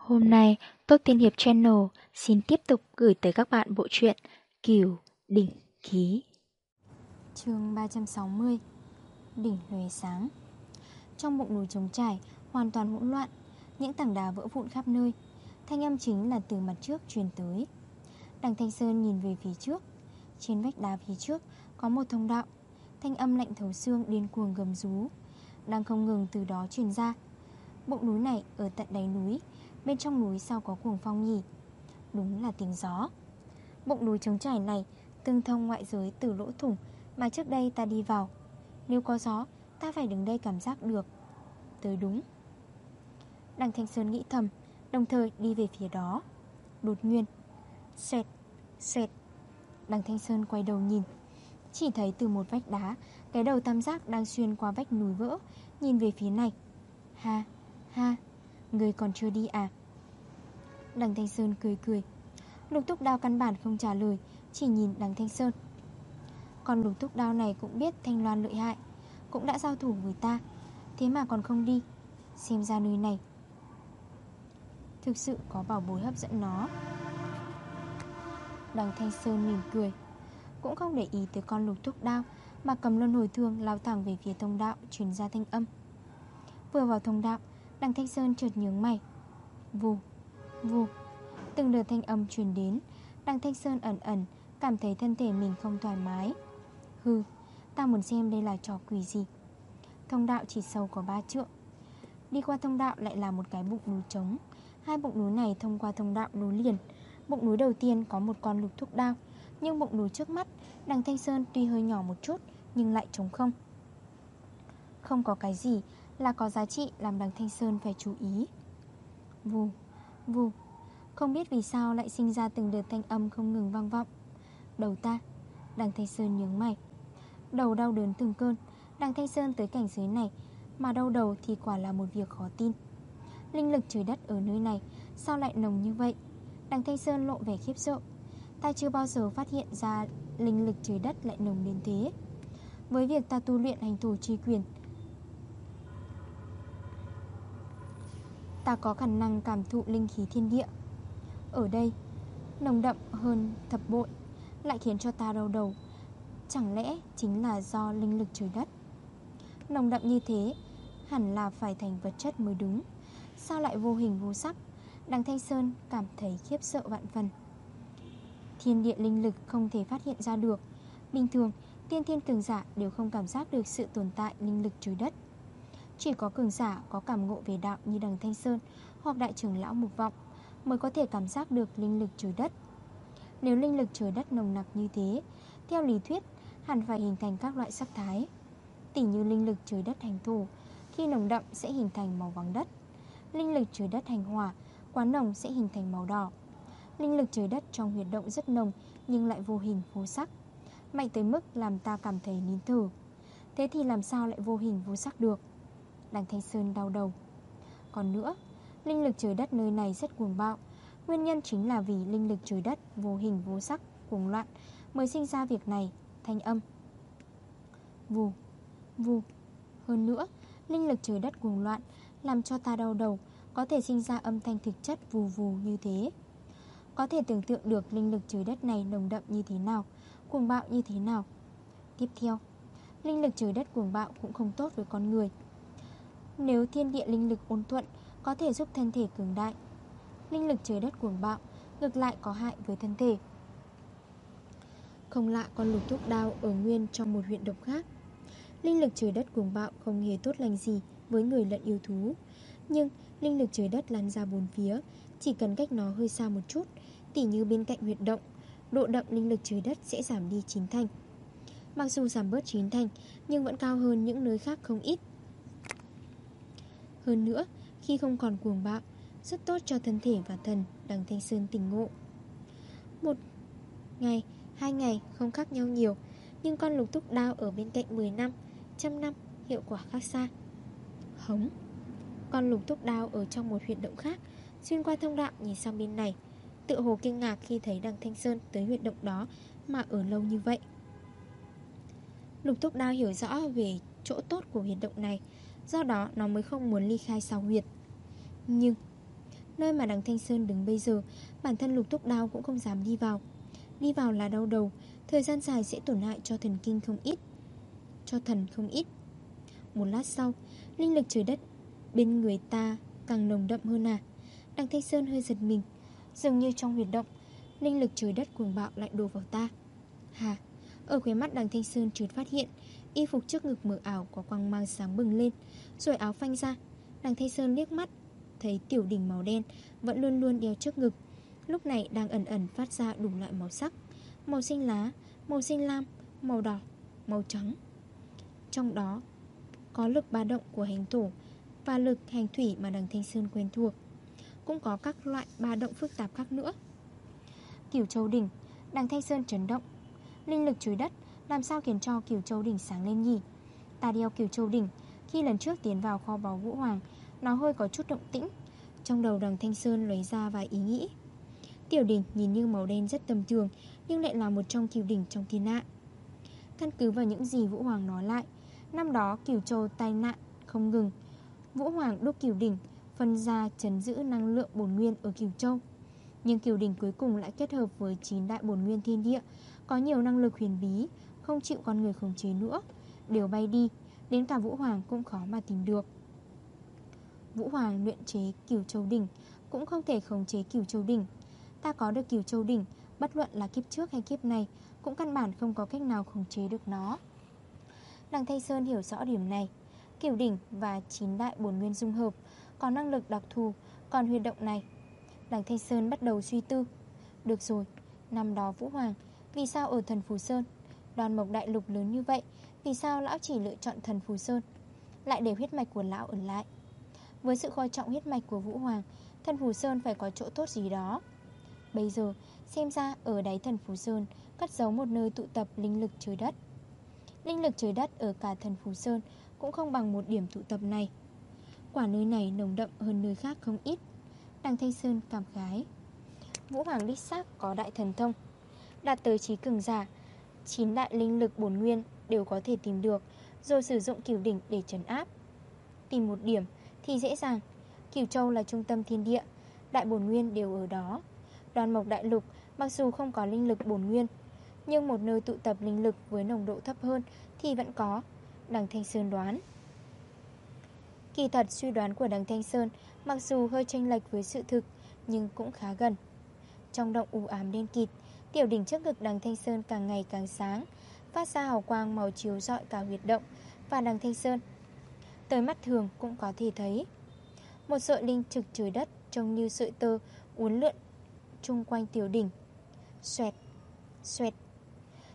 Hôm nay, Tốt Tiên Hiệp Channel xin tiếp tục gửi tới các bạn bộ truyện Kiều Đỉnh Ký. chương 360 Đỉnh Huế Sáng Trong bụng núi trống trải, hoàn toàn hỗn loạn, những tảng đá vỡ vụn khắp nơi. Thanh âm chính là từ mặt trước truyền tới. Đằng Thanh Sơn nhìn về phía trước. Trên vách đá phía trước có một thông đạo. Thanh âm lạnh thấu xương điên cuồng gầm rú. Đang không ngừng từ đó truyền ra. Bụng núi này ở tận đáy núi Bên trong núi sao có cuồng phong nhỉ? Đúng là tiếng gió. Bụng núi trống trải này Tương thông ngoại giới từ lỗ thủng Mà trước đây ta đi vào. Nếu có gió ta phải đứng đây cảm giác được. Tới đúng. Đằng Thanh Sơn nghĩ thầm Đồng thời đi về phía đó. Đột nguyên Xẹt, xẹt. Đằng Thanh Sơn quay đầu nhìn. Chỉ thấy từ một vách đá Cái đầu tam giác đang xuyên qua vách núi vỡ Nhìn về phía này. Ha, ha. Người còn chưa đi à? Đằng Thanh Sơn cười cười. Lục túc đao căn bản không trả lời, Chỉ nhìn đằng Thanh Sơn. Còn lục túc đao này cũng biết Thanh Loan lợi hại, Cũng đã giao thủ người ta, Thế mà còn không đi. Xem ra nơi này Thực sự có bảo bối hấp dẫn nó. Đằng Thanh Sơn mỉm cười, Cũng không để ý tới con lục túc đao Mà cầm luân hồi thương lao thẳng về phía thông đạo Truyền ra thanh âm. Vừa vào thông đạo Đằng Thanh Sơn chợt nhướng mày. Vù, vù. Từng đợt thanh âm truyền đến Đằng Thanh Sơn ẩn ẩn Cảm thấy thân thể mình không thoải mái. Hừ, ta muốn xem đây là trò quỷ gì? Thông đạo chỉ sâu có 3 trượng. Đi qua thông đạo lại là một cái bụng núi trống. Hai bụng núi này thông qua thông đạo nối liền. Bụng núi đầu tiên có một con lục thúc đao Nhưng bụng núi trước mắt Đằng Thanh Sơn tuy hơi nhỏ một chút Nhưng lại trống không. Không có cái gì là có giá trị làm đằng Thanh Sơn phải chú ý. Vù, vù Không biết vì sao lại sinh ra từng đợt thanh âm không ngừng vang vọng. Đầu ta Đằng Thanh Sơn nhướng mày. Đầu đau đớn từng cơn Đằng Thanh Sơn tới cảnh giới này Mà đau đầu thì quả là một việc khó tin. Linh lực trời đất ở nơi này Sao lại nồng như vậy? Đằng Thanh Sơn lộ vẻ khiếp sợ. Ta chưa bao giờ phát hiện ra Linh lực trời đất lại nồng đến thế. Với việc ta tu luyện hành thủ tri quyền Ta có khả năng cảm thụ linh khí thiên địa. Ở đây, Nồng đậm hơn thập bội Lại khiến cho ta đau đầu. Chẳng lẽ chính là do linh lực trời đất? Nồng đậm như thế, Hẳn là phải thành vật chất mới đúng. Sao lại vô hình vô sắc? Đằng Thanh Sơn cảm thấy khiếp sợ vạn phần. Thiên địa linh lực không thể phát hiện ra được. Bình thường, Tiên thiên cường giả đều không cảm giác được sự tồn tại linh lực trời đất chỉ có cường giả, có cảm ngộ về đạo như đằng Thanh Sơn Hoặc đại trưởng lão Mục Vọng Mới có thể cảm giác được linh lực trời đất. Nếu linh lực trời đất nồng nặc như thế, Theo lý thuyết, Hẳn phải hình thành các loại sắc thái. Tỉ như linh lực trời đất hành thổ Khi nồng đậm sẽ hình thành màu vàng đất. Linh lực trời đất hành hỏa, Quá nồng sẽ hình thành màu đỏ. Linh lực trời đất trong huyệt động rất nồng Nhưng lại vô hình, vô sắc. Mạnh tới mức làm ta cảm thấy nín thở. Thế thì làm sao lại vô hình, vô sắc được? Đằng Thanh Sơn đau đầu. Còn nữa Linh lực trời đất nơi này rất cuồng bạo. Nguyên nhân chính là vì linh lực trời đất Vô hình vô sắc, cuồng loạn Mới sinh ra việc này, thanh âm. Vù, vù. Hơn nữa, linh lực trời đất cuồng loạn Làm cho ta đau đầu Có thể sinh ra âm thanh thực chất vù vù như thế. Có thể tưởng tượng được Linh lực trời đất này nồng đậm như thế nào Cuồng bạo như thế nào. Tiếp theo Linh lực trời đất cuồng bạo cũng không tốt với con người nếu thiên địa linh lực ôn thuận, Có thể giúp thân thể cường đại. Linh lực trời đất cuồng bạo, Ngược lại có hại với thân thể. Không lạ con lục thuốc đao Ở nguyên trong một huyện độc khác. Linh lực trời đất cuồng bạo không hề tốt lành gì Với người lận yêu thú. Nhưng linh lực trời đất lan ra bốn phía, Chỉ cần cách nó hơi xa một chút, Tỉ như bên cạnh huyệt động, Độ đậm linh lực trời đất sẽ giảm đi chín thành. Mặc dù giảm bớt chín thành, Nhưng vẫn cao hơn những nơi khác không ít hơn nữa khi không còn cuồng bạo Rất tốt cho thân thể và thần Đằng Thanh Sơn tỉnh ngộ. Một ngày, hai ngày không khác nhau nhiều Nhưng con lục thúc đao ở bên cạnh 10 năm Trăm năm hiệu quả khác xa. Hống! Con lục thúc đao ở trong một huyệt động khác Xuyên qua thông đạo nhìn sang bên này Tự hồ kinh ngạc khi thấy đằng Thanh Sơn Tới huyệt động đó mà ở lâu như vậy. Lục thúc đao hiểu rõ về chỗ tốt của huyệt động này Do đó, nó mới không muốn ly khai sao huyệt. Nhưng, Nơi mà đằng Thanh Sơn đứng bây giờ, Bản thân lục túc đao cũng không dám đi vào. Đi vào là đau đầu, Thời gian dài sẽ tổn hại cho thần kinh không ít, Cho thần không ít. Một lát sau, Linh lực trời đất bên người ta càng nồng đậm hơn à? Đằng Thanh Sơn hơi giật mình, Dường như trong huyệt động, Linh lực trời đất cuồng bạo lại đổ vào ta. Hà, Ở khóe mắt đằng Thanh Sơn trượt phát hiện Y phục trước ngực mở ảo có quang mang sáng bừng lên Rồi áo phanh ra. Đằng Thanh Sơn liếc mắt Thấy tiểu đỉnh màu đen Vẫn luôn luôn đeo trước ngực. Lúc này đang ẩn ẩn phát ra đủ loại màu sắc Màu xanh lá, màu xanh lam, màu đỏ, màu trắng. Trong đó có lực ba động của hành thổ Và lực hành thủy mà đằng Thanh Sơn quen thuộc. Cũng có các loại ba động phức tạp khác nữa. Kiểu châu đỉnh Đằng Thanh Sơn chấn động Linh lực chối đất làm sao khiến cho kiều châu đỉnh sáng lên nhỉ? Ta đeo kiều châu đỉnh Khi lần trước tiến vào kho báu Vũ Hoàng, Nó hơi có chút động tĩnh. Trong đầu đằng Thanh Sơn lấy ra vài ý nghĩ. Tiểu đỉnh nhìn như màu đen rất tầm thường, Nhưng lại là một trong kiều đỉnh trong thiên hạ. Căn cứ vào những gì Vũ Hoàng nói lại, Năm đó Kiều Châu tai nạn không ngừng. Vũ Hoàng đúc Kiều Đỉnh Phân ra chấn giữ năng lượng bổn nguyên ở Kiều Châu. Nhưng Kiều Đỉnh cuối cùng lại kết hợp với 9 đại bổn nguyên thiên địa, Có nhiều năng lực huyền bí không chịu con người khống chế nữa. Đều bay đi Đến cả Vũ Hoàng cũng khó mà tìm được. Vũ Hoàng luyện chế Kiều Châu Đỉnh Cũng không thể khống chế Kiều Châu Đỉnh. Ta có được Kiều Châu Đỉnh Bất luận là kiếp trước hay kiếp này Cũng căn bản không có cách nào khống chế được nó. Đằng Thanh Sơn hiểu rõ điểm này. Kiểu đỉnh và chín đại bổn nguyên dung hợp Có năng lực đặc thù Còn huyệt động này. Đằng Thanh Sơn bắt đầu suy tư. Được rồi, năm đó Vũ Hoàng Vì sao ở thần Phú Sơn? Đoàn mộc đại lục lớn như vậy, Vì sao lão chỉ lựa chọn thần phù Sơn, Lại để huyết mạch của lão ở lại? Với sự coi trọng huyết mạch của Vũ Hoàng, Thần phù Sơn phải có chỗ tốt gì đó? Bây giờ, xem ra ở đáy thần phù Sơn Cất giấu một nơi tụ tập linh lực trời đất. Linh lực trời đất ở cả thần phù Sơn Cũng không bằng một điểm tụ tập này. Quả nơi này nồng đậm hơn nơi khác không ít. Đằng Thanh Sơn cảm khái. Vũ Hoàng đích xác có đại thần thông. Đạt tới trí cường giả chín đại linh lực bổn nguyên đều có thể tìm được, Rồi sử dụng cửu đỉnh để trấn áp. Tìm một điểm thì dễ dàng Cửu Châu là trung tâm thiên địa, Đại bổn nguyên đều ở đó. Đoàn mộc đại lục mặc dù không có linh lực bổn nguyên, nhưng một nơi tụ tập linh lực với nồng độ thấp hơn Thì vẫn có, Đằng Thanh Sơn đoán. Kỳ thật suy đoán của đằng Thanh Sơn Mặc dù hơi chênh lệch với sự thực, Nhưng cũng khá gần. Trong động u ám đen kịt Tiểu đỉnh trước ngực đằng Thanh Sơn càng ngày càng sáng Phát ra hào quang màu chiếu rọi cả huyệt động. Và đằng Thanh Sơn Tới mắt thường cũng có thể thấy Một sợi linh trực trời đất Trông như sợi tơ uốn lượn Trung quanh tiểu đỉnh. Xoẹt, xoẹt.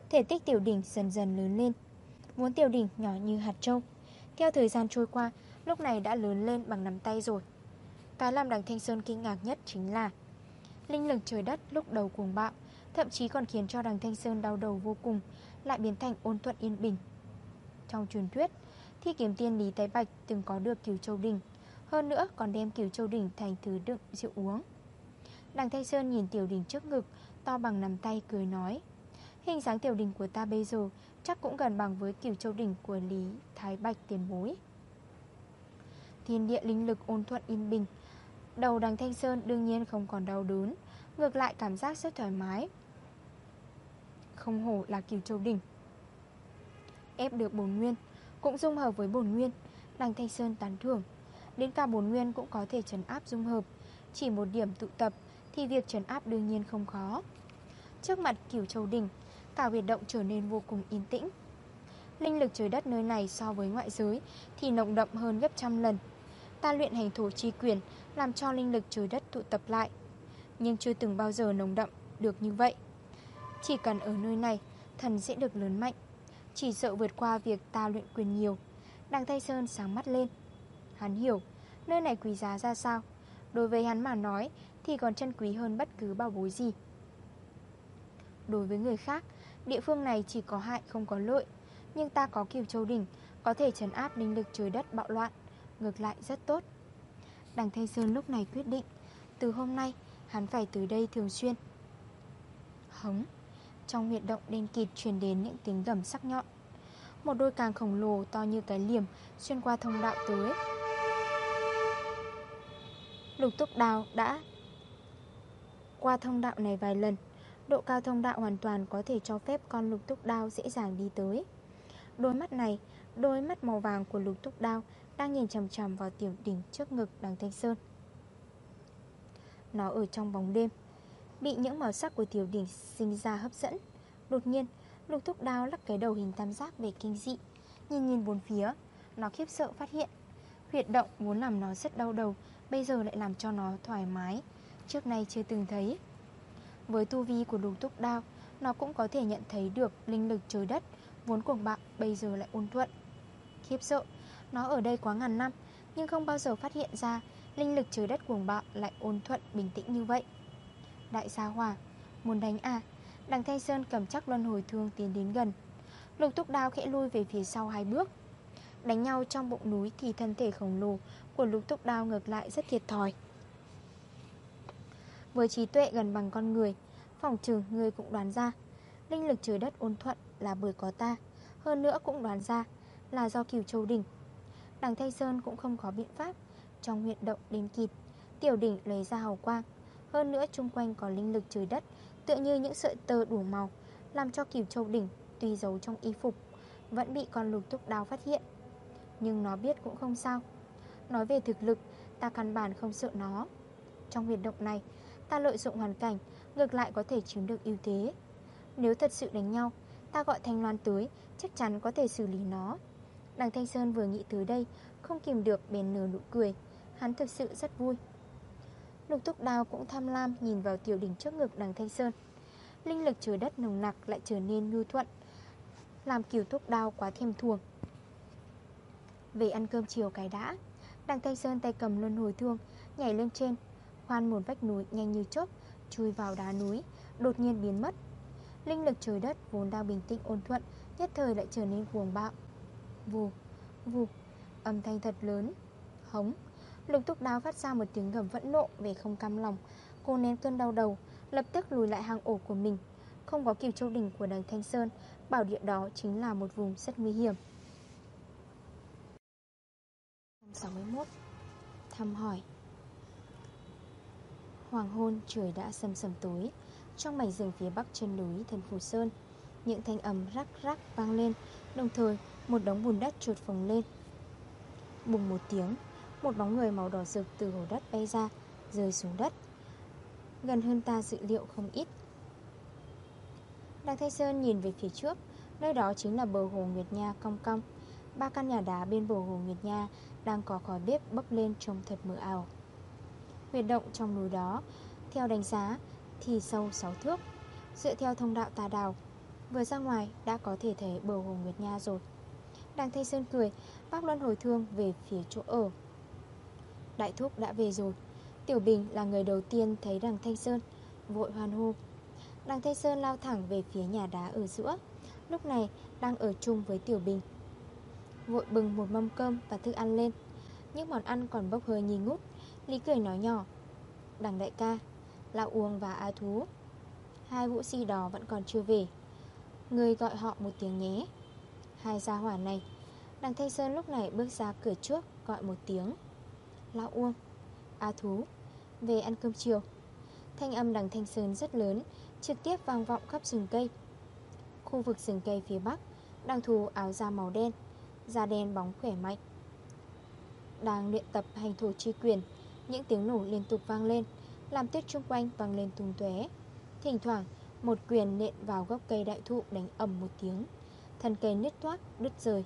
Thể tích tiểu đỉnh dần dần lớn lên Muốn tiểu đỉnh nhỏ như hạt trâu. Theo thời gian trôi qua Lúc này đã lớn lên bằng nắm tay rồi. Cái làm đằng Thanh Sơn kinh ngạc nhất chính là Linh lực trời đất lúc đầu cuồng bạo Thậm chí còn khiến cho đằng Thanh Sơn đau đầu vô cùng, Lại biến thành ôn thuận yên bình. Trong truyền thuyết, Thi kiếm tiên Lý Thái Bạch từng có được cửu châu đỉnh, Hơn nữa còn đem cửu châu đỉnh thành thứ đựng rượu uống. Đằng Thanh Sơn nhìn tiểu đỉnh trước ngực, To bằng nắm tay, cười nói, Hình dáng tiểu đỉnh của ta bây giờ Chắc cũng gần bằng với cửu châu đỉnh của Lý Thái Bạch tiền bối. Thiên địa linh lực ôn thuận yên bình, Đầu đằng Thanh Sơn đương nhiên không còn đau đớn, Ngược lại cảm giác rất thoải mái không hổ là cửu châu đỉnh Ép được bồn nguyên, Cũng dung hợp với bồn nguyên Đằng Thanh Sơn tán thưởng. Đến cả bồn nguyên cũng có thể trấn áp dung hợp. Chỉ một điểm tụ tập Thì việc trấn áp đương nhiên không khó. Trước mặt cửu châu đỉnh Cả huyệt động trở nên vô cùng yên tĩnh. Linh lực trời đất nơi này so với ngoại giới Thì nồng đậm hơn gấp trăm lần. Ta luyện hành thổ chi quyền, Làm cho linh lực trời đất tụ tập lại. Nhưng chưa từng bao giờ nồng đậm được như vậy. Chỉ cần ở nơi này, Thần sẽ được lớn mạnh. Chỉ sợ vượt qua việc ta luyện quyền nhiều. Đằng Tây Sơn sáng mắt lên. Hắn hiểu, Nơi này quý giá ra sao. Đối với hắn mà nói, Thì còn chân quý hơn bất cứ bảo bối gì. Đối với người khác, Địa phương này chỉ có hại không có lợi. Nhưng ta có kiều châu đỉnh, Có thể trấn áp linh lực trời đất bạo loạn. Ngược lại rất tốt. Đằng Thanh Sơn lúc này quyết định, Từ hôm nay, hắn phải tới đây thường xuyên. Hống. Trong huyệt động đen kịt truyền đến những tiếng gầm sắc nhọn. Một đôi càng khổng lồ to như cái liềm Xuyên qua thông đạo tới Lục túc đào đã qua thông đạo này vài lần. Độ cao thông đạo hoàn toàn có thể cho phép con lục túc đao dễ dàng đi tới. Đôi mắt này, đôi mắt màu vàng của lục túc đao Đang nhìn chầm chầm vào tiểu đỉnh trước ngực đằng Thanh Sơn. Nó ở trong bóng đêm. Bị những màu sắc của tiểu đỉnh sinh ra hấp dẫn. Đột nhiên, lục thúc đao lắc cái đầu hình tam giác về kinh dị. Nhìn nhìn bốn phía Nó khiếp sợ phát hiện. Huyệt động muốn làm nó rất đau đầu Bây giờ lại làm cho nó thoải mái. Trước nay chưa từng thấy. Với tu vi của lục thúc đao Nó cũng có thể nhận thấy được linh lực trời đất Vốn cuồng bạo bây giờ lại ôn thuận. Khiếp sợ Nó ở đây quá ngàn năm Nhưng không bao giờ phát hiện ra Linh lực trời đất cuồng bạo lại ôn thuận bình tĩnh như vậy. Đại gia hòa Muốn đánh à? Đằng Thanh Sơn cầm chắc luân hồi thương tiến đến gần. Lục túc đao khẽ lui về phía sau hai bước. Đánh nhau trong bụng núi thì thân thể khổng lồ của lục túc đao ngược lại rất thiệt thòi. Với trí tuệ gần bằng con người, Phòng trừ người cũng đoán ra. Linh lực trời đất ôn thuận là bởi có ta. Hơn nữa cũng đoán ra Là do cửu châu đỉnh. Đằng Thanh Sơn cũng không có biện pháp Trong huyện động đến kịp. Tiểu đỉnh lấy ra hào quang hơn nữa chung quanh có linh lực trời đất, Tựa như những sợi tơ đủ màu, Làm cho cửu châu đỉnh Tuy giấu trong y phục, Vẫn bị con lục túc đao phát hiện. Nhưng nó biết cũng không sao. Nói về thực lực, Ta căn bản không sợ nó. Trong huyệt động này, Ta lợi dụng hoàn cảnh, Ngược lại có thể chiếm được ưu thế. Nếu thật sự đánh nhau, Ta gọi Thanh Loan tới, Chắc chắn có thể xử lý nó. Đằng Thanh Sơn vừa nghĩ tới đây, Không kìm được bền nở nụ cười. Hắn thực sự rất vui. Lục túc đào cũng tham lam nhìn vào tiểu đỉnh trước ngực đằng Thanh Sơn. Linh lực trời đất nồng nặc lại trở nên nhu thuận Làm kiều túc đao quá thêm thuồng. Về ăn cơm chiều cái đã Đằng Thanh Sơn tay cầm luân hồi thương Nhảy lên trên Khoan một vách núi nhanh như chớp Chui vào đá núi Đột nhiên biến mất. Linh lực trời đất vốn đang bình tĩnh ôn thuận Nhất thời lại trở nên cuồng bạo. Vù, vù, âm thanh thật lớn Hống. Lục túc đáo phát ra một tiếng gầm vẫn nộ Về không cam lòng. Cô nén cơn đau đầu, Lập tức lùi lại hang ổ của mình. Không có kiều châu đỉnh của đằng Thanh Sơn, Bảo địa đó chính là một vùng rất nguy hiểm. 61 Thăm hỏi. Hoàng hôn trời đã sầm sầm tối. Trong mảnh rừng phía bắc chân núi thần Phù Sơn, Những thanh âm rắc rắc vang lên, Đồng thời một đống bùn đất trượt phồng lên. Bùng một tiếng một bóng người màu đỏ rực từ hồ đất bay ra, Rơi xuống đất. Gần hơn ta dự liệu không ít. Đằng Thanh Sơn nhìn về phía trước, Nơi đó chính là bờ hồ Nguyệt Nha cong cong. Ba căn nhà đá bên bờ hồ Nguyệt Nha Đang có khói bếp bốc lên trông thật mờ ảo. Huyệt động trong núi đó, Theo đánh giá, thì sâu 6 thước. Dựa theo thông đạo tà đào Vừa ra ngoài đã có thể thấy bờ hồ Nguyệt Nha rồi. Đằng Thanh Sơn cười, Bác Luân hồi thương về phía chỗ ở. Đại thúc đã về rồi. Tiểu Bình là người đầu tiên thấy đằng Thanh Sơn, Vội hoan hô. Đằng Thanh Sơn lao thẳng về phía nhà đá ở giữa. Lúc này, đang ở chung với Tiểu Bình. Vội bừng một mâm cơm và thức ăn lên. Những món ăn còn bốc hơi nhì ngút. Lý cười nói nhỏ, Đằng đại ca, Lão Uông và A Thú. Hai vũ si đó vẫn còn chưa về. Người gọi họ một tiếng nhé. Hai gia hỏa này, Đằng Thanh Sơn lúc này bước ra cửa trước, Gọi một tiếng. Lão Uông. A Thú. Về ăn cơm chiều. Thanh âm đằng Thanh Sơn rất lớn, Trực tiếp vang vọng khắp rừng cây. Khu vực rừng cây phía bắc Đằng thù áo da màu đen, Da đen bóng khỏe mạnh. Đang luyện tập hành thổ chi quyền, Những tiếng nổ liên tục vang lên, Làm tuyết chung quanh vang lên tung tué Thỉnh thoảng, một quyền nện vào gốc cây đại thụ đánh ầm một tiếng, Thân cây nứt toát đứt rời.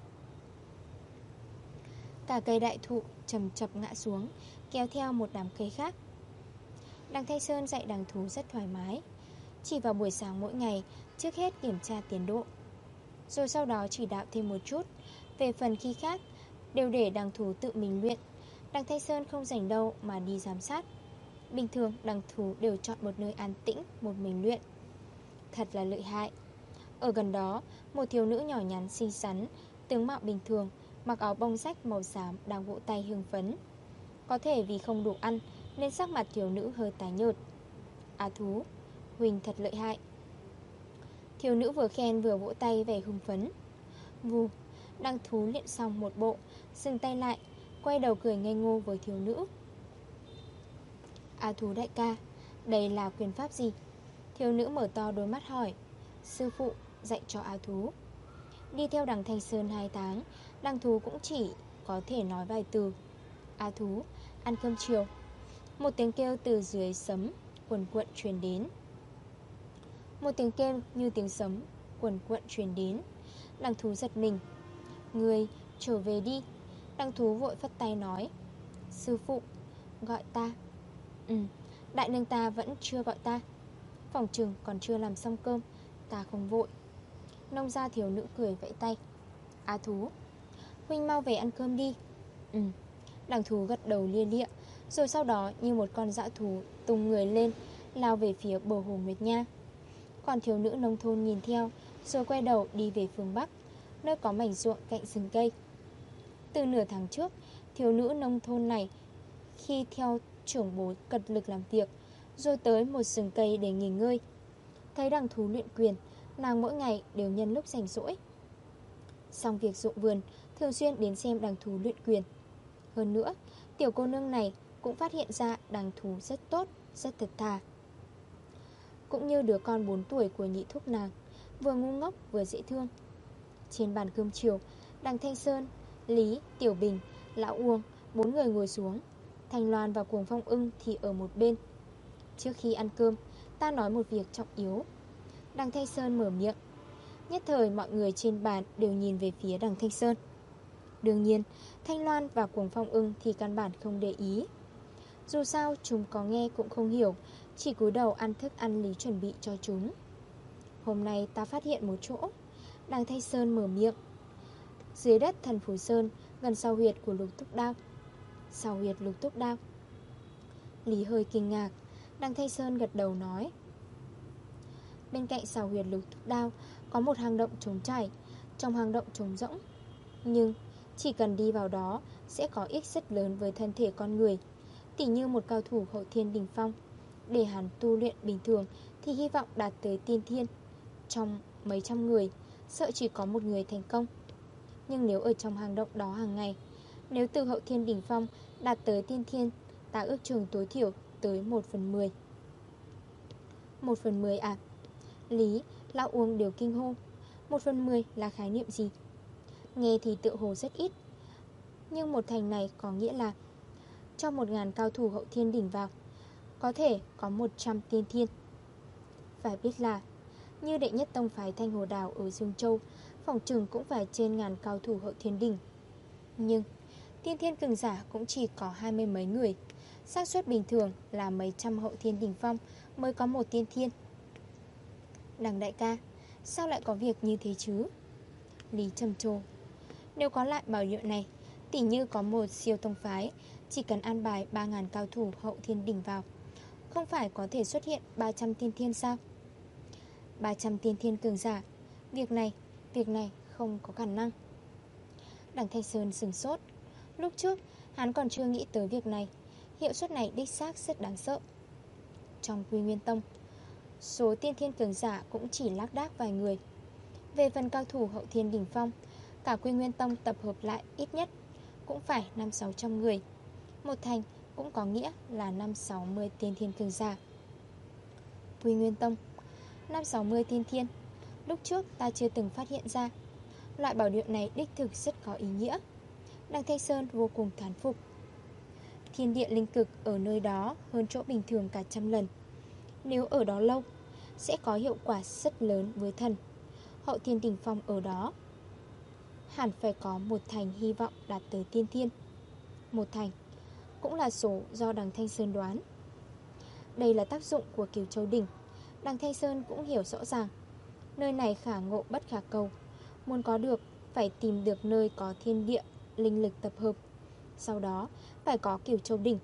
Cả cây đại thụ chầm chập ngã xuống, Kéo theo một đám cây khác. Đằng Thanh Sơn dạy đằng thú rất thoải mái. Chỉ vào buổi sáng mỗi ngày, Trước hết kiểm tra tiến độ. Rồi sau đó chỉ đạo thêm một chút. Về phần khi khác, Đều để đằng thú tự mình luyện. Đằng Thanh Sơn không rảnh đâu mà đi giám sát. Bình thường, đằng thú đều chọn một nơi an tĩnh, Một mình luyện. Thật là lợi hại. Ở gần đó, Một thiếu nữ nhỏ nhắn xinh xắn, Tướng mạo bình thường Mặc áo bông rách màu xám đang vỗ tay hưng phấn. Có thể vì không đủ ăn, Nên sắc mặt thiếu nữ hơi tái nhợt. Á thú, Huỳnh thật lợi hại. Thiếu nữ vừa khen vừa vỗ tay vẻ hưng phấn. Vù, Đăng thú luyện xong một bộ, Dừng tay lại, Quay đầu cười ngây ngô với thiếu nữ. A thú đại ca, Đây là quyền pháp gì? Thiếu nữ mở to đôi mắt hỏi. Sư phụ dạy cho A thú. Đi theo đằng Thanh Sơn 2 tháng Lăng thú cũng chỉ có thể nói vài từ. A thú, Ăn cơm chiều. Một tiếng kêu từ dưới sấm Quần cuộn truyền đến. Một tiếng kêu như tiếng sấm Quần cuộn truyền đến. Lăng thú giật mình. Người, trở về đi. Lăng thú vội phất tay nói. Sư phụ, Gọi ta. Ừ Đại nương ta vẫn chưa gọi ta. Phòng trừng còn chưa làm xong cơm, Ta không vội. Nông gia thiếu nữ cười vẫy tay. Á thú Huynh mau về ăn cơm đi. Ừ. Đằng thú gật đầu lia lịa, Rồi sau đó như một con dã thú tung người lên, Lao về phía bờ hồ Nguyệt Nha. Còn thiếu nữ nông thôn nhìn theo, Rồi quay đầu đi về phương Bắc, Nơi có mảnh ruộng cạnh rừng cây. Từ nửa tháng trước, Thiếu nữ nông thôn này Khi theo trưởng bố cật lực làm việc, Rồi tới một rừng cây để nghỉ ngơi. Thấy đằng thú luyện quyền, Nàng mỗi ngày đều nhân lúc rảnh rỗi. Xong việc dụng vườn Thường xuyên đến xem đằng thú luyện quyền. Hơn nữa Tiểu cô nương này cũng phát hiện ra đằng thú rất tốt Rất thật thà. Cũng như đứa con 4 tuổi của nhị thúc nàng Vừa ngu ngốc vừa dễ thương. Trên bàn cơm chiều Đằng Thanh Sơn, Lý, Tiểu Bình, Lão Uông Bốn người ngồi xuống. Thành Loan và Cuồng Phong ưng thì ở một bên. Trước khi ăn cơm Ta nói một việc trọng yếu. Đằng Thanh Sơn mở miệng. Nhất thời mọi người trên bàn đều nhìn về phía đằng Thanh Sơn. Đương nhiên, Thanh Loan và Cuồng Phong ưng thì căn bản không để ý. Dù sao, chúng có nghe cũng không hiểu, Chỉ cúi đầu ăn thức ăn lý chuẩn bị cho chúng. Hôm nay ta phát hiện một chỗ. Đang thay Sơn mở miệng. Dưới đất thần Phú Sơn, Gần sau huyệt của lục túc đao. Sau huyệt lục túc đao. Lý hơi kinh ngạc. Đang thay Sơn gật đầu nói. Bên cạnh sau huyệt lục thúc đao Có một hang động trống chảy Trong hang động trống rỗng. Nhưng chỉ cần đi vào đó Sẽ có ích rất lớn với thân thể con người. Tỉ như một cao thủ hậu thiên đình phong Để hắn tu luyện bình thường Thì hy vọng đạt tới tiên thiên. Trong mấy trăm người Sợ chỉ có một người thành công. Nhưng nếu ở trong hang động đó hàng ngày Nếu từ hậu thiên đỉnh phong Đạt tới tiên thiên Ta ước trường tối thiểu tới 1 phần 10 1 phần 10 à? Lý, Lão Uông đều kinh hô. 1 phần 10 là khái niệm gì? Nghe thì tự hồ rất ít. Nhưng một thành này có nghĩa là Cho 1.000 cao thủ hậu thiên đỉnh vào, Có thể có 100 tiên thiên. Phải biết là, Như đệ nhất tông phái Thanh Hồ Đào ở Dương Châu, Phòng trừng cũng phải trên ngàn cao thủ hậu thiên đỉnh. Nhưng, Tiên thiên cường giả cũng chỉ có hai mươi mấy người, xác suất bình thường là mấy trăm hậu thiên đỉnh phong Mới có một tiên thiên. Đằng đại ca, Sao lại có việc như thế chứ? Lý trầm trồ nếu có lại bảo hiệu này Tỉ như có một siêu thông phái Chỉ cần an bài 3.000 cao thủ hậu thiên đỉnh vào Không phải có thể xuất hiện 300 tiên thiên sao? 300 tiên thiên cường giả Việc này, việc này không có khả năng. Đằng Thanh Sơn sừng sốt. Lúc trước hắn còn chưa nghĩ tới việc này. Hiệu suất này đích xác rất đáng sợ. Trong Quy Nguyên Tông Số tiên thiên cường giả cũng chỉ lác đác vài người. Về phần cao thủ hậu thiên đỉnh phong Cả Quy Nguyên Tông tập hợp lại ít nhất Cũng phải 5-600 người. Một thành cũng có nghĩa là 5-60 tiên thiên cường giả. Quy Nguyên Tông 5-60 tiên thiên, Lúc trước ta chưa từng phát hiện ra. Loại bảo điện này đích thực rất có ý nghĩa. Đăng Thanh Sơn vô cùng thán phục. Thiên địa linh cực ở nơi đó hơn chỗ bình thường cả trăm lần. Nếu ở đó lâu, Sẽ có hiệu quả rất lớn với thần. Hậu thiên đỉnh phong ở đó Hẳn phải có một thành hy vọng đạt tới tiên thiên. Một thành Cũng là số do đằng Thanh Sơn đoán. Đây là tác dụng của Kiều Châu Đỉnh. Đằng Thanh Sơn cũng hiểu rõ ràng, Nơi này khả ngộ bất khả cầu. Muốn có được, Phải tìm được nơi có thiên địa, Linh lực tập hợp. Sau đó, phải có Kiều Châu Đỉnh.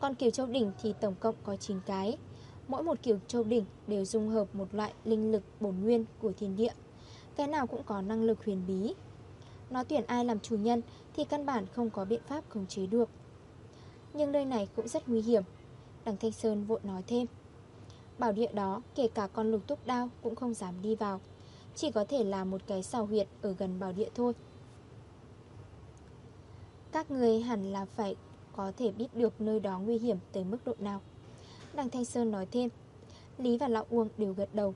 Còn Kiều Châu Đỉnh thì tổng cộng có 9 cái. Mỗi một Kiều Châu Đỉnh đều dung hợp một loại linh lực bổn nguyên của thiên địa. Cái nào cũng có năng lực huyền bí. Nó tuyển ai làm chủ nhân thì căn bản không có biện pháp khống chế được. Nhưng nơi này cũng rất nguy hiểm. Đằng Thanh Sơn vội nói thêm. Bảo địa đó, kể cả con lục túc đao cũng không dám đi vào. Chỉ có thể là một cái xào huyệt ở gần bảo địa thôi. Các người hẳn là phải có thể biết được nơi đó nguy hiểm tới mức độ nào. Đằng Thanh Sơn nói thêm. Lý và Lão Uông đều gật đầu.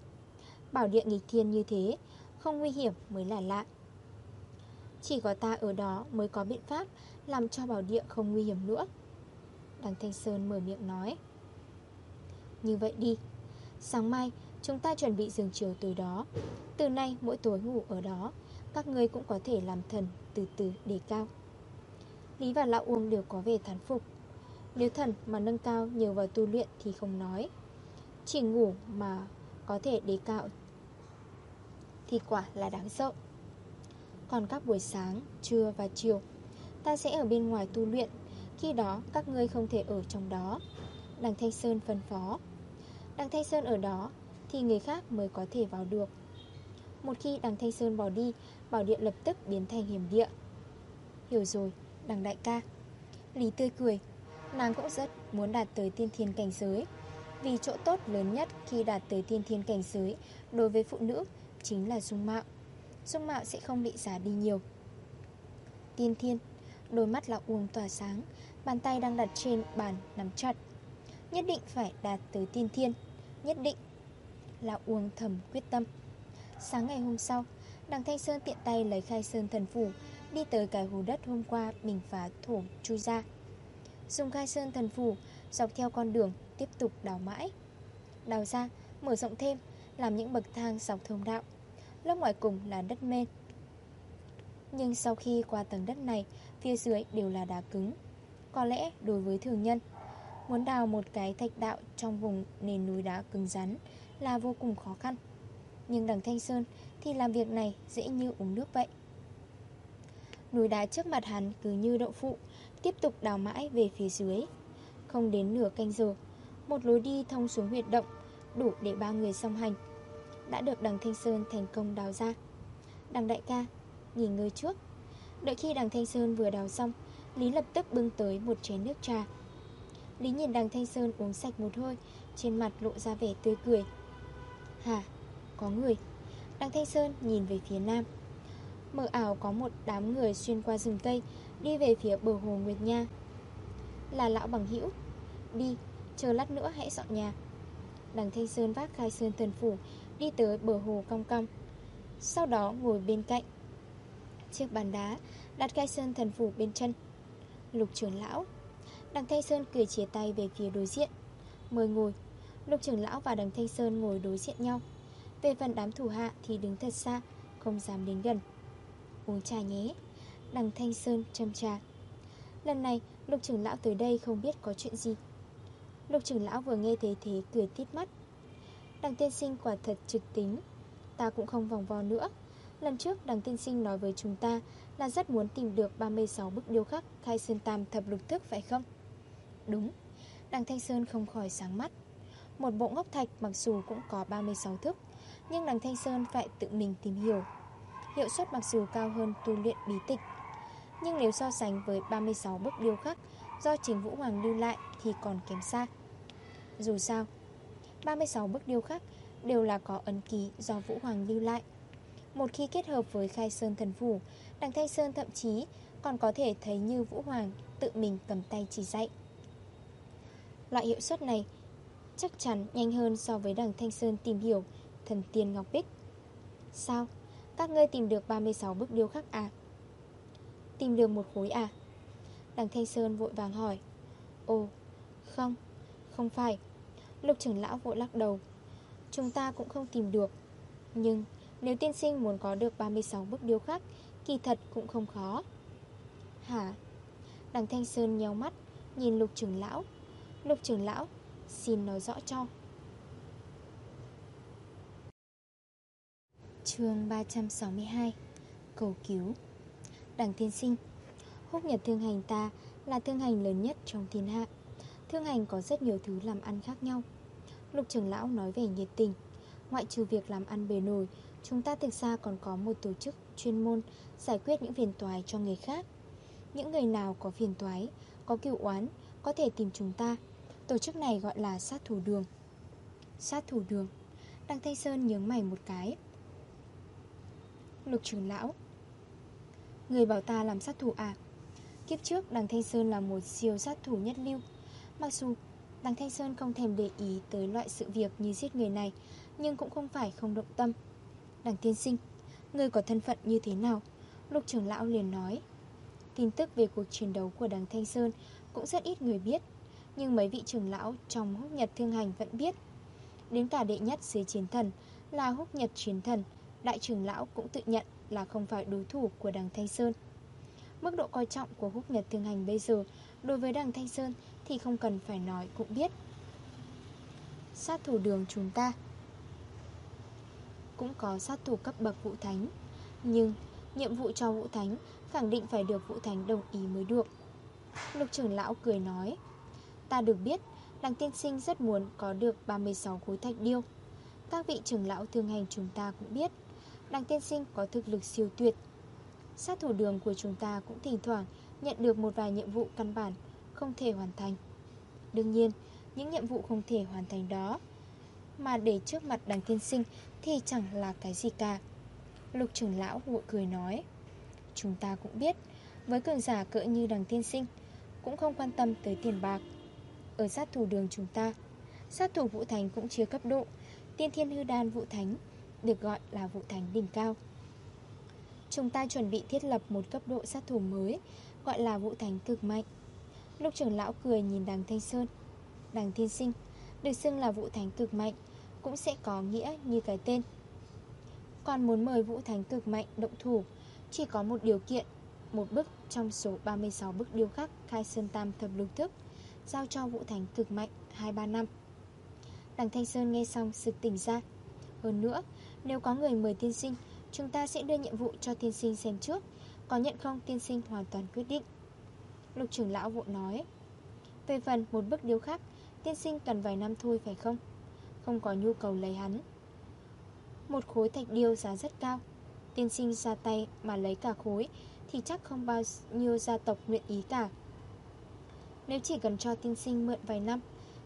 Bảo địa nghịch thiên như thế không nguy hiểm mới là lạ. Chỉ có ta ở đó mới có biện pháp Làm cho bảo địa không nguy hiểm nữa. Đằng Thanh Sơn mở miệng nói. Như vậy đi. Sáng mai, chúng ta chuẩn bị giường chiều từ đó. Từ nay mỗi tối ngủ ở đó, Các ngươi cũng có thể làm thần từ từ đề cao. Lý và Lão Uông đều có về thán phục. Nếu thần mà nâng cao nhờ vào tu luyện thì không nói. Chỉ ngủ mà có thể đề cao thì quả là đáng sợ. Còn các buổi sáng, trưa và chiều Ta sẽ ở bên ngoài tu luyện. Khi đó các ngươi không thể ở trong đó. Đằng Thanh Sơn phân phó. Đằng Thanh Sơn ở đó Thì người khác mới có thể vào được. Một khi đằng Thanh Sơn bỏ đi Bảo điện lập tức biến thành hiểm địa. Hiểu rồi đằng đại ca. Lý tươi cười. Nàng cũng rất muốn đạt tới tiên thiên cảnh giới. Vì chỗ tốt lớn nhất khi đạt tới tiên thiên cảnh giới Đối với phụ nữ chính là dung mạo. Dung mạo sẽ không bị giả đi nhiều. Tiên thiên Đôi mắt là uông tỏa sáng Bàn tay đang đặt trên bàn nắm chặt. Nhất định phải đạt tới tiên thiên Nhất định là uông thầm quyết tâm. Sáng ngày hôm sau Đằng Thanh Sơn tiện tay lấy khai sơn thần phủ Đi tới cái hồ đất hôm qua Mình phá thổ chui ra. Dùng khai sơn thần phủ Dọc theo con đường tiếp tục đào mãi. Đào ra, mở rộng thêm làm những bậc thang dọc thông đạo. Lớp ngoài cùng là đất men Nhưng sau khi qua tầng đất này, Phía dưới đều là đá cứng. Có lẽ đối với thường nhân, Muốn đào một cái thạch đạo trong vùng nền núi đá cứng rắn Là vô cùng khó khăn. Nhưng đằng Thanh Sơn thì làm việc này dễ như uống nước vậy. Núi đá trước mặt hắn cứ như đậu phụ, Tiếp tục đào mãi về phía dưới. Không đến nửa canh giờ, Một lối đi thông xuống huyệt động Đủ để ba người song hành. Đã được đằng Thanh Sơn thành công đào ra. Đằng đại ca Nghỉ ngơi trước. Đợi khi đằng Thanh Sơn vừa đào xong Lý lập tức bưng tới một chén nước trà. Lý nhìn đằng Thanh Sơn uống sạch một hơi Trên mặt lộ ra vẻ tươi cười. Hả, có người. Đằng Thanh Sơn nhìn về phía nam. Mờ ảo có một đám người xuyên qua rừng cây Đi về phía bờ hồ Nguyệt Nha. Là lão bằng hữu. Đi, chờ lát nữa hãy dọn nhà. Đằng Thanh Sơn vác khai sơn thần phủ, Đi tới bờ hồ cong cong. Sau đó ngồi bên cạnh. Chiếc bàn đá Đặt khai sơn thần phủ bên chân. Lục trưởng lão. Đằng Thanh Sơn cười chia tay về phía đối diện. Mời ngồi. Lục trưởng lão và đằng Thanh Sơn ngồi đối diện nhau. Về phần đám thủ hạ thì đứng thật xa, Không dám đến gần. Uống trà nhé. Đằng Thanh Sơn châm trà. Lần này, lục trưởng lão tới đây không biết có chuyện gì. Lục trưởng lão vừa nghe thế thế cười tít mắt. Đằng tiên sinh quả thật trực tính. Ta cũng không vòng vo nữa. Lần trước đằng tiên sinh nói với chúng ta Là rất muốn tìm được 36 bức điêu khắc Khai Sơn Tam thập lục thức, phải không? Đúng. Đằng Thanh Sơn không khỏi sáng mắt. Một bộ ngốc thạch mặc dù cũng có 36 thức, Nhưng đằng Thanh Sơn phải tự mình tìm hiểu. Hiệu suất mặc dù cao hơn tu luyện bí tịch, Nhưng nếu so sánh với 36 bức điêu khắc Do chính Vũ Hoàng lưu lại Thì còn kém xa. Dù sao 36 bức điêu khắc Đều là có ấn ký do Vũ Hoàng lưu lại. Một khi kết hợp với khai sơn thần phủ, Đằng Thanh Sơn thậm chí Còn có thể thấy như Vũ Hoàng Tự mình cầm tay chỉ dạy. Loại hiệu suất này Chắc chắn nhanh hơn so với đằng Thanh Sơn tìm hiểu Thần tiên Ngọc Bích. Sao? Các ngươi tìm được 36 bức điêu khắc à? Tìm được một khối à? Đằng Thanh Sơn vội vàng hỏi. Ồ, không Không phải. Lục trưởng lão vội lắc đầu. Chúng ta cũng không tìm được. Nhưng nếu tiên sinh muốn có được 36 bức điêu khắc, Kỳ thật cũng không khó. Hả? Đằng Thanh Sơn nhéo mắt, Nhìn lục trưởng lão. Lục trưởng lão, Xin nói rõ cho. Chương 362 Cầu cứu. Đằng tiên sinh Húc nhật thương hành ta là thương hành lớn nhất trong thiên hạ. Thương hành có rất nhiều thứ làm ăn khác nhau. Lục trưởng lão nói về nhiệt tình. Ngoại trừ việc làm ăn bề nổi, Chúng ta thực ra còn có một tổ chức chuyên môn Giải quyết những phiền toái cho người khác. Những người nào có phiền toái, Có cựu oán, Có thể tìm chúng ta. Tổ chức này gọi là sát thủ đường. Sát thủ đường. Đăng Thanh Sơn nhướng mày một cái. Lục trưởng lão, Người bảo ta làm sát thủ à? Kiếp trước, đằng Thanh Sơn là một siêu sát thủ nhất lưu. Mặc dù đằng Thanh Sơn không thèm để ý tới loại sự việc như giết người này, Nhưng cũng không phải không động tâm. Đằng tiên sinh Người có thân phận như thế nào? Lục trưởng lão liền nói. Tin tức về cuộc chiến đấu của đằng Thanh Sơn Cũng rất ít người biết, Nhưng mấy vị trưởng lão trong húc nhật thương hành vẫn biết. Đến cả đệ nhất dưới chiến thần Là húc nhật chiến thần, Đại trưởng lão cũng tự nhận là không phải đối thủ của đằng Thanh Sơn. Mức độ coi trọng của húc nhật thương hành bây giờ Đối với đằng Thanh Sơn Thì không cần phải nói cũng biết. Sát thủ đường chúng ta Cũng có sát thủ cấp bậc vũ thánh, Nhưng nhiệm vụ cho vũ thánh Khẳng định phải được vũ thánh đồng ý mới được. Lục trưởng lão cười nói, Ta được biết, Đằng tiên sinh rất muốn có được 36 khối thạch điêu. Các vị trưởng lão thương hành chúng ta cũng biết, Đằng tiên sinh có thực lực siêu tuyệt Sát thủ đường của chúng ta cũng thỉnh thoảng Nhận được một vài nhiệm vụ căn bản Không thể hoàn thành. Đương nhiên, những nhiệm vụ không thể hoàn thành đó Mà để trước mặt đằng tiên sinh Thì chẳng là cái gì cả. Lục trưởng lão vội cười nói, Chúng ta cũng biết, Với cường giả cỡ như đằng tiên sinh Cũng không quan tâm tới tiền bạc. Ở sát thủ đường chúng ta, Sát thủ vũ thánh cũng chia cấp độ. Tiên thiên hư đan vũ thánh Được gọi là vũ thánh đỉnh cao. Chúng ta chuẩn bị thiết lập một cấp độ sát thủ mới, Gọi là vũ thánh cực mạnh. Lúc trưởng lão cười nhìn đằng Thanh Sơn, Đằng Thiên Sinh, Được xưng là vũ thánh cực mạnh, Cũng sẽ có nghĩa như cái tên. Còn muốn mời vũ thánh cực mạnh động thủ, Chỉ có một điều kiện, Một bức trong số 36 bức điêu khắc Khai Sơn Tam thập lục thức, Giao cho vũ thánh cực mạnh 2-3 năm. Đằng Thanh Sơn nghe xong, sực tỉnh ra. Hơn nữa, Nếu có người mời tiên sinh Chúng ta sẽ đưa nhiệm vụ cho tiên sinh xem trước. Có nhận không? Tiên sinh hoàn toàn quyết định. Lục trưởng lão vội nói. Về phần một bức điêu khắc, Tiên sinh cần vài năm thôi phải không? Không có nhu cầu lấy hắn. Một khối thạch điêu giá rất cao. Tiên sinh ra tay mà lấy cả khối Thì chắc không bao nhiêu gia tộc nguyện ý cả. Nếu chỉ cần cho tiên sinh mượn vài năm,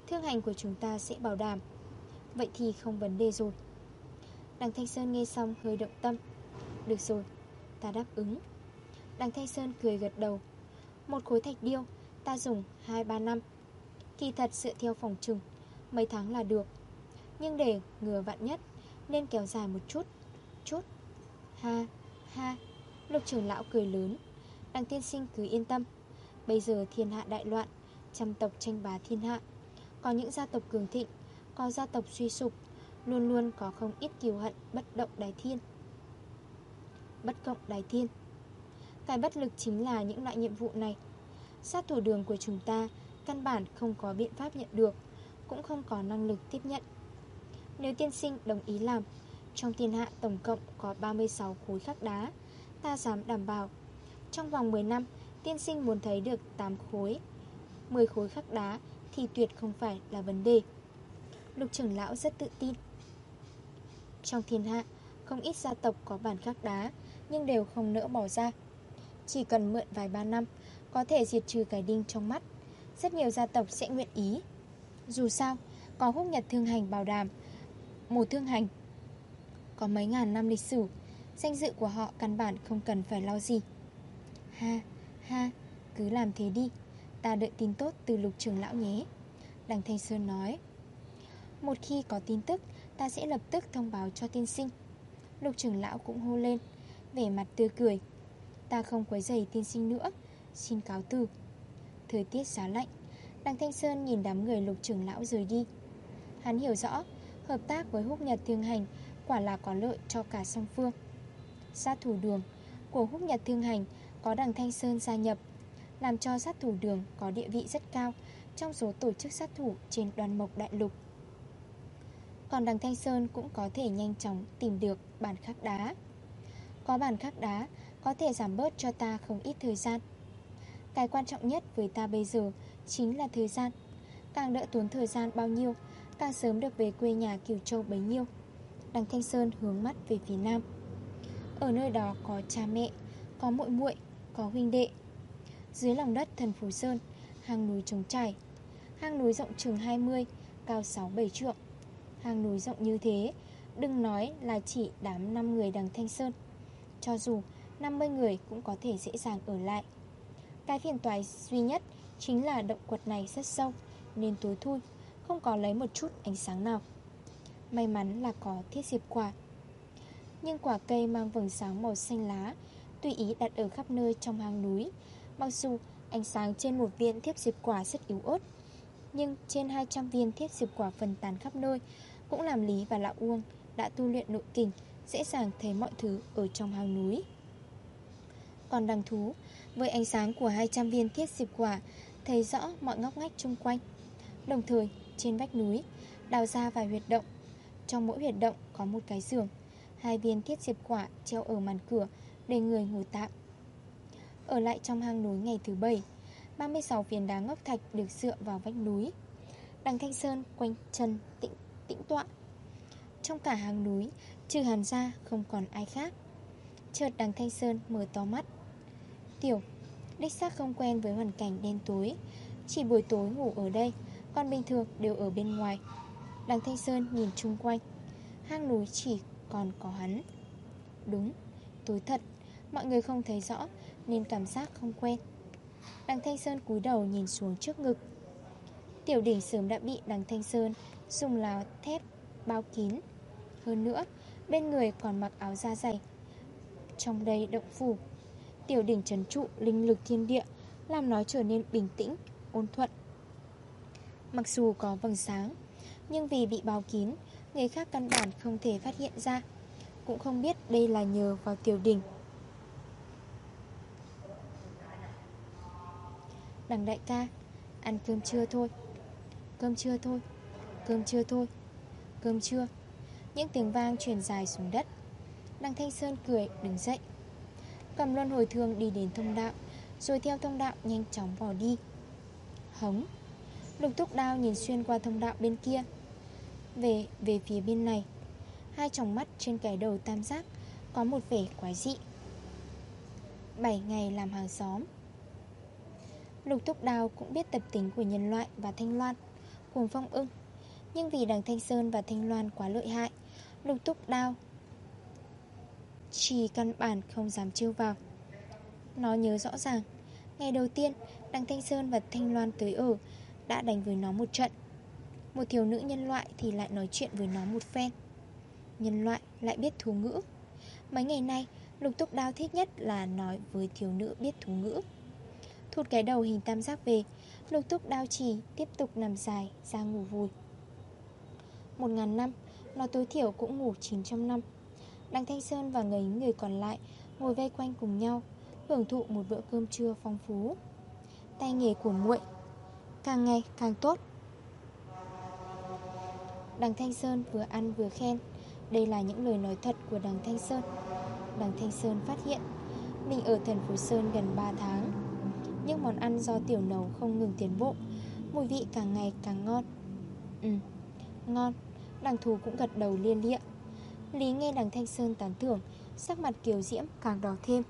Thương hành của chúng ta sẽ bảo đảm. Vậy thì không vấn đề rồi. Đằng Thanh Sơn nghe xong hơi động tâm. Được rồi, ta đáp ứng. Đằng Thanh Sơn cười gật đầu. Một khối thạch điêu Ta dùng 2-3 năm. Kỳ thật sự theo phòng trừng Mấy tháng là được. Nhưng để ngừa vạn nhất Nên kéo dài một chút. Chút. Ha ha. Lục trưởng lão cười lớn. Đằng tiên sinh cứ yên tâm. Bây giờ thiên hạ đại loạn Trăm tộc tranh bá thiên hạ. Có những gia tộc cường thịnh Có gia tộc suy sụp Luôn luôn có không ít kiều hận, bất động đài thiên. Bất cộng đài thiên. Cái bất lực chính là những loại nhiệm vụ này. Sát thủ đường của chúng ta Căn bản không có biện pháp nhận được, Cũng không có năng lực tiếp nhận. Nếu tiên sinh đồng ý làm, Trong thiên hạ tổng cộng có 36 khối khắc đá, Ta dám đảm bảo. Trong vòng 10 năm, Tiên sinh muốn thấy được 8 khối 10 khối khắc đá Thì tuyệt không phải là vấn đề. Lục trưởng lão rất tự tin trong thiên hạ. Không ít gia tộc có bản khắc đá, Nhưng đều không nỡ bỏ ra. Chỉ cần mượn vài ba năm, Có thể diệt trừ cái đinh trong mắt. Rất nhiều gia tộc sẽ nguyện ý. Dù sao, Có húc nhật thương hành bảo đảm mù thương hành, Có mấy ngàn năm lịch sử, Danh dự của họ căn bản không cần phải lo gì. Ha ha, Cứ làm thế đi. Ta đợi tin tốt từ lục trường lão nhé. Đằng Thanh Sơn nói, Một khi có tin tức Ta sẽ lập tức thông báo cho tiên sinh. Lục trưởng lão cũng hô lên, Vẻ mặt tươi cười. Ta không quấy giày tiên sinh nữa, Xin cáo từ. Thời tiết giá lạnh Đằng Thanh Sơn nhìn đám người lục trưởng lão rời đi. Hắn hiểu rõ, Hợp tác với húc nhật thương hành Quả là có lợi cho cả song phương. Sát thủ đường Của húc nhật thương hành Có đằng Thanh Sơn gia nhập, Làm cho sát thủ đường có địa vị rất cao Trong số tổ chức sát thủ trên đoàn mộc đại lục còn đằng Thanh Sơn cũng có thể nhanh chóng tìm được bản khắc đá. Có bản khắc đá, Có thể giảm bớt cho ta không ít thời gian. Cái quan trọng nhất với ta bây giờ Chính là thời gian. Càng đỡ tốn thời gian bao nhiêu, Càng sớm được về quê nhà Kiều Châu bấy nhiêu. Đằng Thanh Sơn hướng mắt về phía nam. Ở nơi đó có cha mẹ, Có muội muội, Có huynh đệ. Dưới lòng đất thần Phú Sơn, Hang núi trống trải. Hang núi rộng chừng 20 Cao 6-7 trượng. Hang núi rộng như thế, Đừng nói là chỉ đám 5 người đằng Thanh Sơn. Cho dù 50 người cũng có thể dễ dàng ở lại. Cái phiền toái duy nhất Chính là động quật này rất sâu, Nên tối thui, Không có lấy một chút ánh sáng nào. May mắn là có thiết diệp quả. Nhưng quả cây mang vầng sáng màu xanh lá, Tùy ý đặt ở khắp nơi trong hang núi. Mặc dù ánh sáng trên một viên thiết diệp quả rất yếu ớt, Nhưng trên 200 viên thiết diệp quả phân tán khắp nơi cũng làm Lý và Lão Uông đã tu luyện nội kình Dễ dàng thấy mọi thứ ở trong hang núi. Còn đằng thú, Với ánh sáng của 200 viên thiết diệp quả, Thấy rõ mọi ngóc ngách chung quanh. Đồng thời, trên vách núi, Đào ra vài huyệt động. Trong mỗi huyệt động có một cái giường, Hai viên thiết diệp quả treo ở màn cửa Để người ngồi tạm. Ở lại trong hang núi ngày thứ bảy 36 viên đá ngốc thạch được dựa vào vách núi. Đằng Thanh Sơn quanh chân tĩnh, tọa Trong cả hang núi Trừ hàn ra không còn ai khác. Chợt đằng Thanh Sơn mở to mắt. Tiểu Đích xác không quen với hoàn cảnh đen tối. Chỉ buổi tối ngủ ở đây Còn bình thường đều ở bên ngoài. Đằng Thanh Sơn nhìn chung quanh. Hang núi chỉ còn có hắn. Đúng, tối thật. Mọi người không thấy rõ Nên cảm giác không quen. Đằng Thanh Sơn cúi đầu nhìn xuống trước ngực. Tiểu đỉnh sớm đã bị đằng Thanh Sơn Dùng lá thép bao kín. Hơn nữa Bên người còn mặc áo da dày. Trong đây động phủ Tiểu đỉnh trấn trụ linh lực thiên địa Làm nó trở nên bình tĩnh, ôn thuận. Mặc dù có vầng sáng Nhưng vì bị bao kín Người khác căn bản không thể phát hiện ra. Cũng không biết đây là nhờ vào tiểu đỉnh. Đằng đại ca Ăn cơm trưa thôi. Cơm trưa thôi. Cơm trưa thôi. Cơm trưa, Những tiếng vang truyền dài xuống đất. Đăng Thanh Sơn cười, đứng dậy. Cầm luân hồi thương đi đến thông đạo, Rồi theo thông đạo nhanh chóng bỏ đi. Hống! Lục thúc đao nhìn xuyên qua thông đạo bên kia. Về về phía bên này, Hai tròng mắt trên cái đầu tam giác Có một vẻ quái dị. 7 ngày làm hàng xóm. Lục thúc đao cũng biết tập tính của nhân loại và thanh loan Cùng phong ưng. Nhưng vì đằng Thanh Sơn và Thanh Loan quá lợi hại, Lục túc đao chỉ căn bản không dám trêu vào. Nó nhớ rõ ràng, Ngày đầu tiên, Đằng Thanh Sơn và Thanh Loan tới ở Đã đánh với nó một trận. Một thiếu nữ nhân loại thì lại nói chuyện với nó một phen. Nhân loại lại biết thú ngữ. Mấy ngày nay, Lục túc đao thích nhất là nói với thiếu nữ biết thú ngữ. Thụt cái đầu hình tam giác về, Lục túc đao chỉ tiếp tục nằm dài, ra ngủ vùi. Một ngàn năm Nó tối thiểu cũng ngủ 900 năm. Đặng Thanh Sơn và người người còn lại Ngồi vây quanh cùng nhau Hưởng thụ một bữa cơm trưa phong phú. Tay nghề của muội Càng ngày càng tốt. Đằng Thanh Sơn vừa ăn vừa khen. Đây là những lời nói thật của đằng Thanh Sơn. Đằng Thanh Sơn phát hiện Mình ở Thần Phú Sơn gần 3 tháng. Nhưng món ăn do tiểu nấu không ngừng tiến bộ. Mùi vị càng ngày càng ngon. Ừ, ngon. Đằng thù cũng gật đầu liên liệ. Lý nghe đằng Thanh Sơn tán thưởng, Sắc mặt kiều diễm càng đỏ thêm.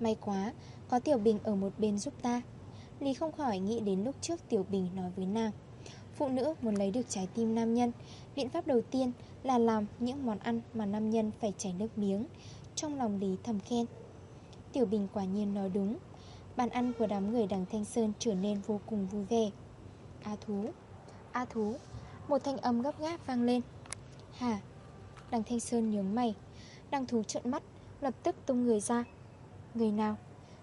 May quá, Có Tiểu Bình ở một bên giúp ta. Lý không khỏi nghĩ đến lúc trước Tiểu Bình nói với nàng. Phụ nữ muốn lấy được trái tim nam nhân, Biện pháp đầu tiên là làm những món ăn mà nam nhân phải chảy nước miếng, Trong lòng Lý thầm khen. Tiểu Bình quả nhiên nói đúng, Bàn ăn của đám người đằng Thanh Sơn trở nên vô cùng vui vẻ. A thú. A thú, một thanh âm gấp gáp vang lên. Hả Đằng Thanh Sơn nhướng mày. Đằng thú trợn mắt, Lập tức tung người ra. Người nào?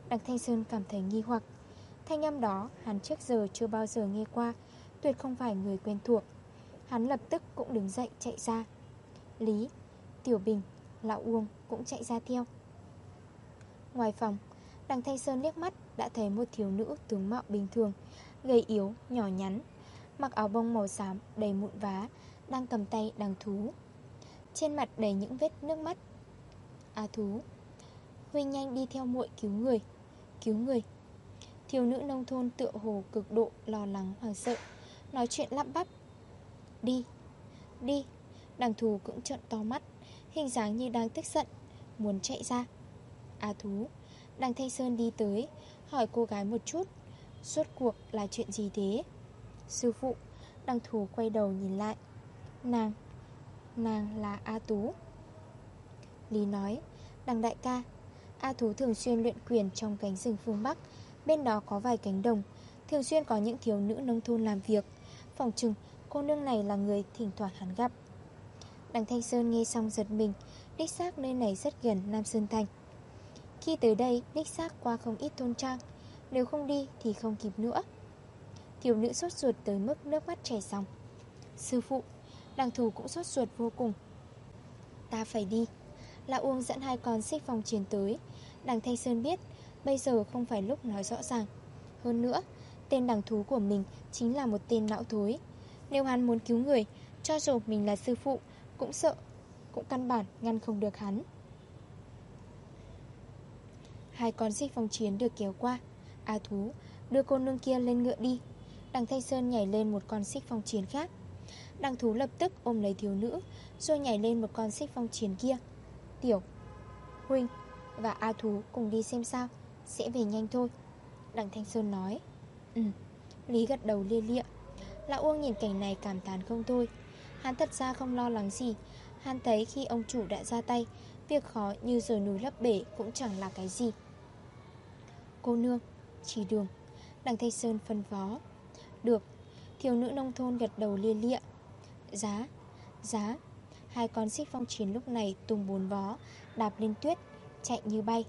Đằng Thanh Sơn cảm thấy nghi hoặc. Thanh âm đó, hắn trước giờ chưa bao giờ nghe qua, Tuyệt không phải người quen thuộc. Hắn lập tức cũng đứng dậy chạy ra. Lý, Tiểu Bình, Lão Uông cũng chạy ra theo. Ngoài phòng, Đằng Thanh Sơn liếc mắt Đã thấy một thiếu nữ tướng mạo bình thường Gầy yếu, nhỏ nhắn. Mặc áo bông màu xám đầy mụn vá Đang cầm tay đằng thú. Trên mặt đầy những vết nước mắt. À thú Huy nhanh đi theo muội cứu người Cứu người. Thiếu nữ nông thôn tựa hồ cực độ lo lắng hoàng sợ. Nói chuyện lắp bắp. Đi Đi. Đằng thú cũng trợn to mắt Hình dáng như đang tức giận Muốn chạy ra. À thú Đằng Thanh Sơn đi tới Hỏi cô gái một chút. Suốt cuộc là chuyện gì thế? Sư phụ Đăng thù quay đầu nhìn lại. Nàng Nàng là A Tú. Lý nói đăng đại ca, A tú thường xuyên luyện quyền trong cánh rừng phương Bắc, Bên đó có vài cánh đồng, Thường xuyên có những thiếu nữ nông thôn làm việc. Phòng trừng, cô nương này là người thỉnh thoảng hắn gặp. Đằng Thanh Sơn nghe xong giật mình, Đích xác nơi này rất gần Nam Sơn Thành. Khi tới đây, đích xác qua không ít thôn trang nếu không đi thì không kịp nữa. Thiếu nữ sốt ruột tới mức nước mắt chảy xong Sư phụ, Đằng thù cũng sốt ruột vô cùng. Ta phải đi. La Uông dẫn hai con xích phòng chiến tới. Đằng Thanh Sơn biết, Bây giờ không phải lúc nói rõ ràng. Hơn nữa, Tên đằng thú của mình chính là một tên não thối. Nếu hắn muốn cứu người, Cho dù mình là sư phụ, Cũng sợ, Cũng căn bản ngăn không được hắn. Hai con xích phòng chiến được kéo qua. A thú, Đưa cô nương kia lên ngựa đi. Đằng Thanh Sơn nhảy lên một con xích phong chiến khác. Đằng thú lập tức ôm lấy thiếu nữ, Rồi nhảy lên một con xích phong chiến kia. Tiểu Huynh và A thú cùng đi xem sao, Sẽ về nhanh thôi. Đằng Thanh Sơn nói. Ừ. Lý gật đầu lia lịa. Lão Uông nhìn cảnh này cảm thán không thôi. Hắn thật ra không lo lắng gì. Hắn thấy khi ông chủ đã ra tay, Việc khó như rời núi lấp bể cũng chẳng là cái gì. Cô nương chỉ đường. Đằng Thanh Sơn phân phó. Được Thiếu nữ nông thôn gật đầu lia lịa. Giá Giá. Hai con xích phong chiến lúc này tung bốn vó, Đạp lên tuyết, Chạy như bay.